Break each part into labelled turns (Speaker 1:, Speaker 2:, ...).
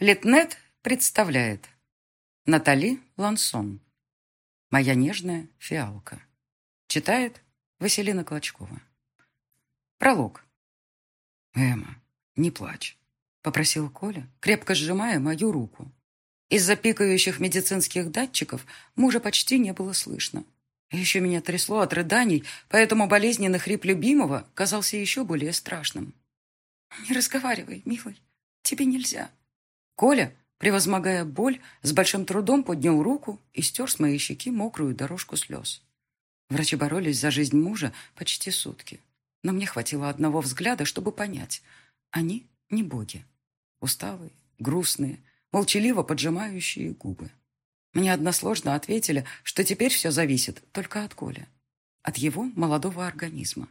Speaker 1: Литнет представляет Натали Лансон «Моя нежная фиалка». Читает Василина Клочкова. Пролог. «Эмма, не плачь», — попросил Коля, крепко сжимая мою руку. Из-за пикающих медицинских датчиков мужа почти не было слышно. еще меня трясло от рыданий, поэтому болезненный хрип любимого казался еще более страшным. «Не разговаривай, милый, тебе нельзя», Коля, превозмогая боль, с большим трудом поднял руку и стер с моей щеки мокрую дорожку слез. Врачи боролись за жизнь мужа почти сутки. Но мне хватило одного взгляда, чтобы понять. Они не боги. Усталые, грустные, молчаливо поджимающие губы. Мне односложно ответили, что теперь все зависит только от Коля. От его молодого организма.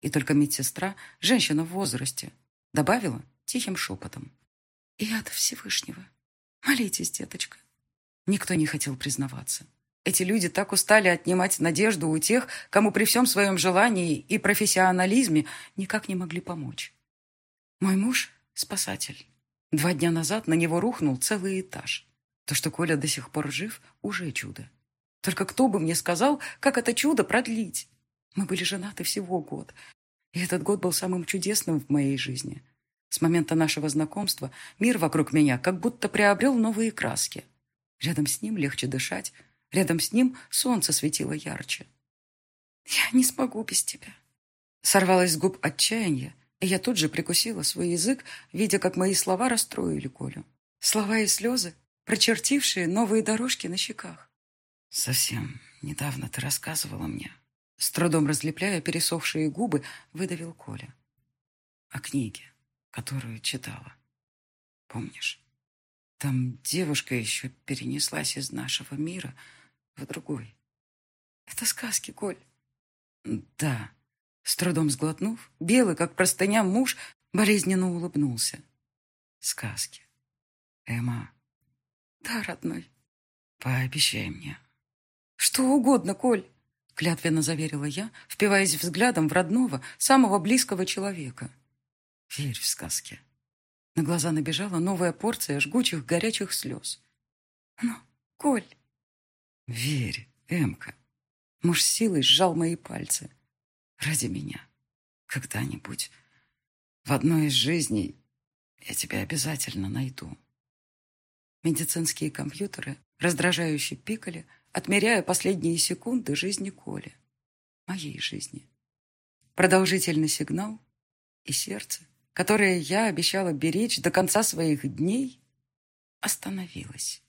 Speaker 1: И только медсестра, женщина в возрасте, добавила тихим шепотом. И от Всевышнего. Молитесь, деточка. Никто не хотел признаваться. Эти люди так устали отнимать надежду у тех, кому при всем своем желании и профессионализме никак не могли помочь. Мой муж — спасатель. Два дня назад на него рухнул целый этаж. То, что Коля до сих пор жив, уже чудо. Только кто бы мне сказал, как это чудо продлить? Мы были женаты всего год. И этот год был самым чудесным в моей жизни. С момента нашего знакомства мир вокруг меня как будто приобрел новые краски. Рядом с ним легче дышать, рядом с ним солнце светило ярче. «Я не смогу без тебя». Сорвалась с губ отчаяния, и я тут же прикусила свой язык, видя, как мои слова расстроили Колю. Слова и слезы, прочертившие новые дорожки на щеках. «Совсем недавно ты рассказывала мне». С трудом разлепляя пересохшие губы, выдавил Коля. «О книге которую читала. Помнишь? Там девушка еще перенеслась из нашего мира в другой. Это сказки, Коль. Да. С трудом сглотнув, белый, как простыня, муж болезненно улыбнулся. Сказки. Эмма. Да, родной. Пообещай мне. Что угодно, Коль. Клятвенно заверила я, впиваясь взглядом в родного, самого близкого человека. Верь в сказки. На глаза набежала новая порция жгучих горячих слез. Ну, Коль. Верь, Эмка. Муж силой сжал мои пальцы. Ради меня. Когда-нибудь. В одной из жизней я тебя обязательно найду. Медицинские компьютеры раздражающе пикали, отмеряя последние секунды жизни Коли. Моей жизни. Продолжительный сигнал, и сердце которое я обещала беречь до конца своих дней, остановилось.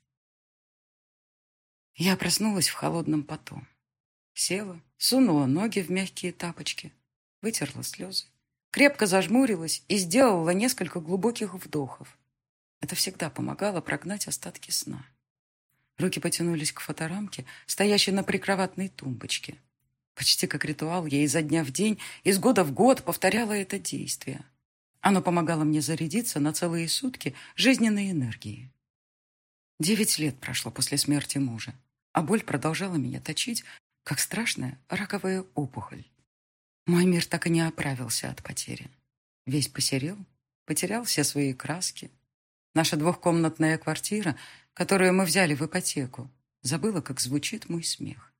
Speaker 1: Я проснулась в холодном поту. Села, сунула ноги в мягкие тапочки, вытерла слезы, крепко зажмурилась и сделала несколько глубоких вдохов. Это всегда помогало прогнать остатки сна. Руки потянулись к фоторамке, стоящей на прикроватной тумбочке. Почти как ритуал, я изо дня в день, из года в год повторяла это действие. Оно помогало мне зарядиться на целые сутки жизненной энергией. Девять лет прошло после смерти мужа, а боль продолжала меня точить, как страшная раковая опухоль. Мой мир так и не оправился от потери. Весь посерел, потерял все свои краски. Наша двухкомнатная квартира, которую мы взяли в ипотеку, забыла, как звучит мой смех.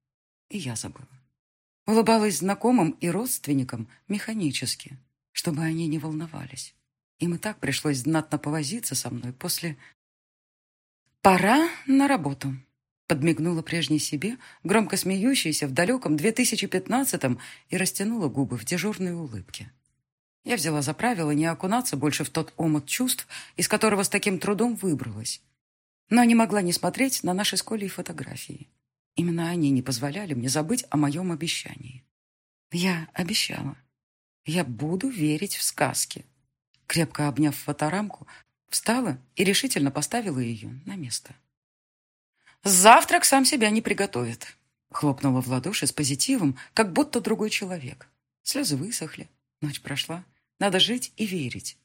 Speaker 1: И я забыла. Улыбалась знакомым и родственникам механически, чтобы они не волновались. Им и так пришлось знатно повозиться со мной после... «Пора на работу», — подмигнула прежней себе, громко смеющейся в далеком 2015-м и растянула губы в дежурной улыбке. Я взяла за правило не окунаться больше в тот омут чувств, из которого с таким трудом выбралась. Но не могла не смотреть на наши с Колей фотографии. Именно они не позволяли мне забыть о моем обещании. Я обещала. Я буду верить в сказки. Крепко обняв фоторамку, встала и решительно поставила ее на место. «Завтрак сам себя не приготовит», — хлопнула в ладоши с позитивом, как будто другой человек. Слезы высохли, ночь прошла, надо жить и верить.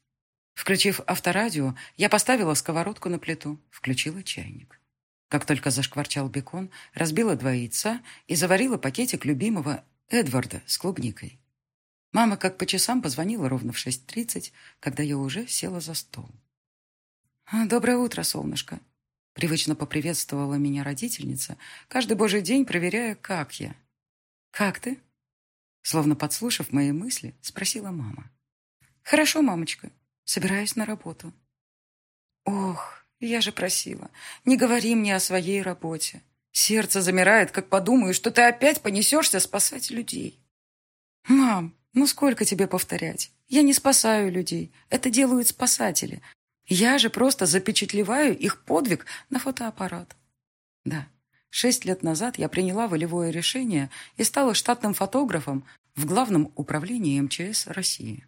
Speaker 1: Включив авторадио, я поставила сковородку на плиту, включила чайник. Как только зашкварчал бекон, разбила два яйца и заварила пакетик любимого Эдварда с клубникой. Мама как по часам позвонила ровно в 6.30, когда я уже села за стол. «Доброе утро, солнышко!» Привычно поприветствовала меня родительница, каждый божий день проверяя, как я. «Как ты?» Словно подслушав мои мысли, спросила мама. «Хорошо, мамочка. Собираюсь на работу». «Ох, я же просила, не говори мне о своей работе. Сердце замирает, как подумаю, что ты опять понесешься спасать людей». «Мам, ну сколько тебе повторять? Я не спасаю людей. Это делают спасатели. Я же просто запечатлеваю их подвиг на фотоаппарат». Да, шесть лет назад я приняла волевое решение и стала штатным фотографом в Главном управлении МЧС России.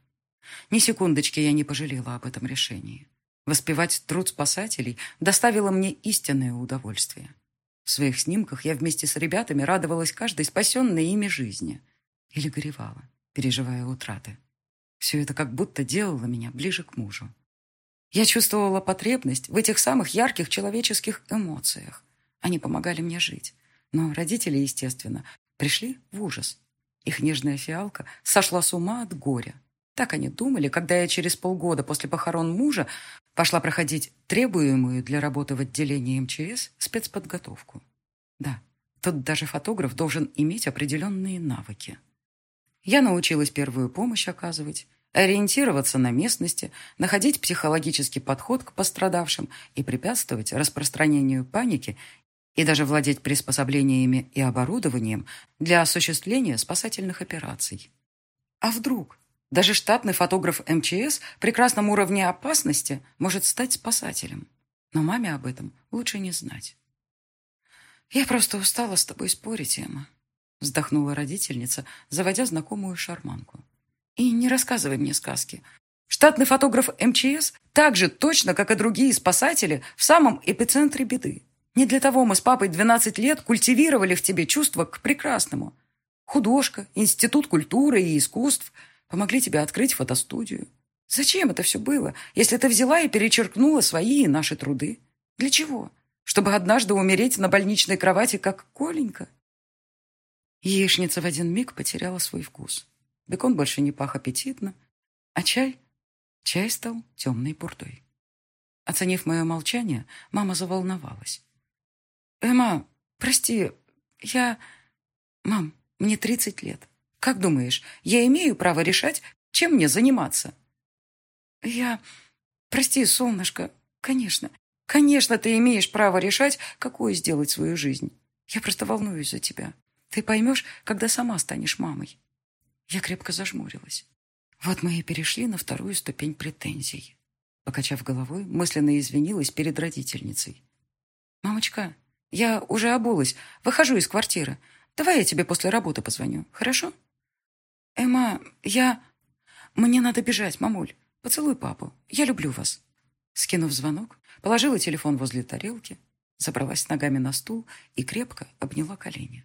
Speaker 1: Ни секундочки я не пожалела об этом решении. Воспевать труд спасателей доставило мне истинное удовольствие. В своих снимках я вместе с ребятами радовалась каждой спасенной ими жизни. Или горевала, переживая утраты. Все это как будто делало меня ближе к мужу. Я чувствовала потребность в этих самых ярких человеческих эмоциях. Они помогали мне жить. Но родители, естественно, пришли в ужас. Их нежная фиалка сошла с ума от горя. Так они думали, когда я через полгода после похорон мужа пошла проходить требуемую для работы в отделении МЧС спецподготовку. Да, тут даже фотограф должен иметь определенные навыки. Я научилась первую помощь оказывать, ориентироваться на местности, находить психологический подход к пострадавшим и препятствовать распространению паники и даже владеть приспособлениями и оборудованием для осуществления спасательных операций. А вдруг? Даже штатный фотограф МЧС в прекрасном уровне опасности может стать спасателем. Но маме об этом лучше не знать. «Я просто устала с тобой спорить, Эмма», вздохнула родительница, заводя знакомую шарманку. «И не рассказывай мне сказки. Штатный фотограф МЧС так же точно, как и другие спасатели, в самом эпицентре беды. Не для того мы с папой 12 лет культивировали в тебе чувство к прекрасному. Художка, Институт культуры и искусств помогли тебе открыть фотостудию. Зачем это все было, если ты взяла и перечеркнула свои и наши труды? Для чего? Чтобы однажды умереть на больничной кровати, как Коленька? Яичница в один миг потеряла свой вкус. Бекон больше не пах аппетитно, а чай... Чай стал темной бурдой. Оценив мое молчание, мама заволновалась. «Эмма, прости, я... Мам, мне тридцать лет. Как думаешь, я имею право решать, чем мне заниматься?» «Я... Прости, солнышко, конечно. Конечно, ты имеешь право решать, какую сделать свою жизнь. Я просто волнуюсь за тебя. Ты поймешь, когда сама станешь мамой». Я крепко зажмурилась. Вот мы и перешли на вторую ступень претензий. Покачав головой, мысленно извинилась перед родительницей. «Мамочка, я уже обулась, выхожу из квартиры. Давай я тебе после работы позвоню, хорошо?» «Эмма, я... Мне надо бежать, мамуль. Поцелуй папу. Я люблю вас». Скинув звонок, положила телефон возле тарелки, забралась ногами на стул и крепко обняла колени.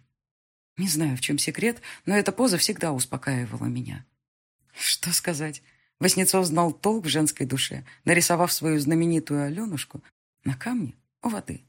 Speaker 1: Не знаю, в чем секрет, но эта поза всегда успокаивала меня. Что сказать? Васнецов знал толк в женской душе, нарисовав свою знаменитую Аленушку на камне у воды.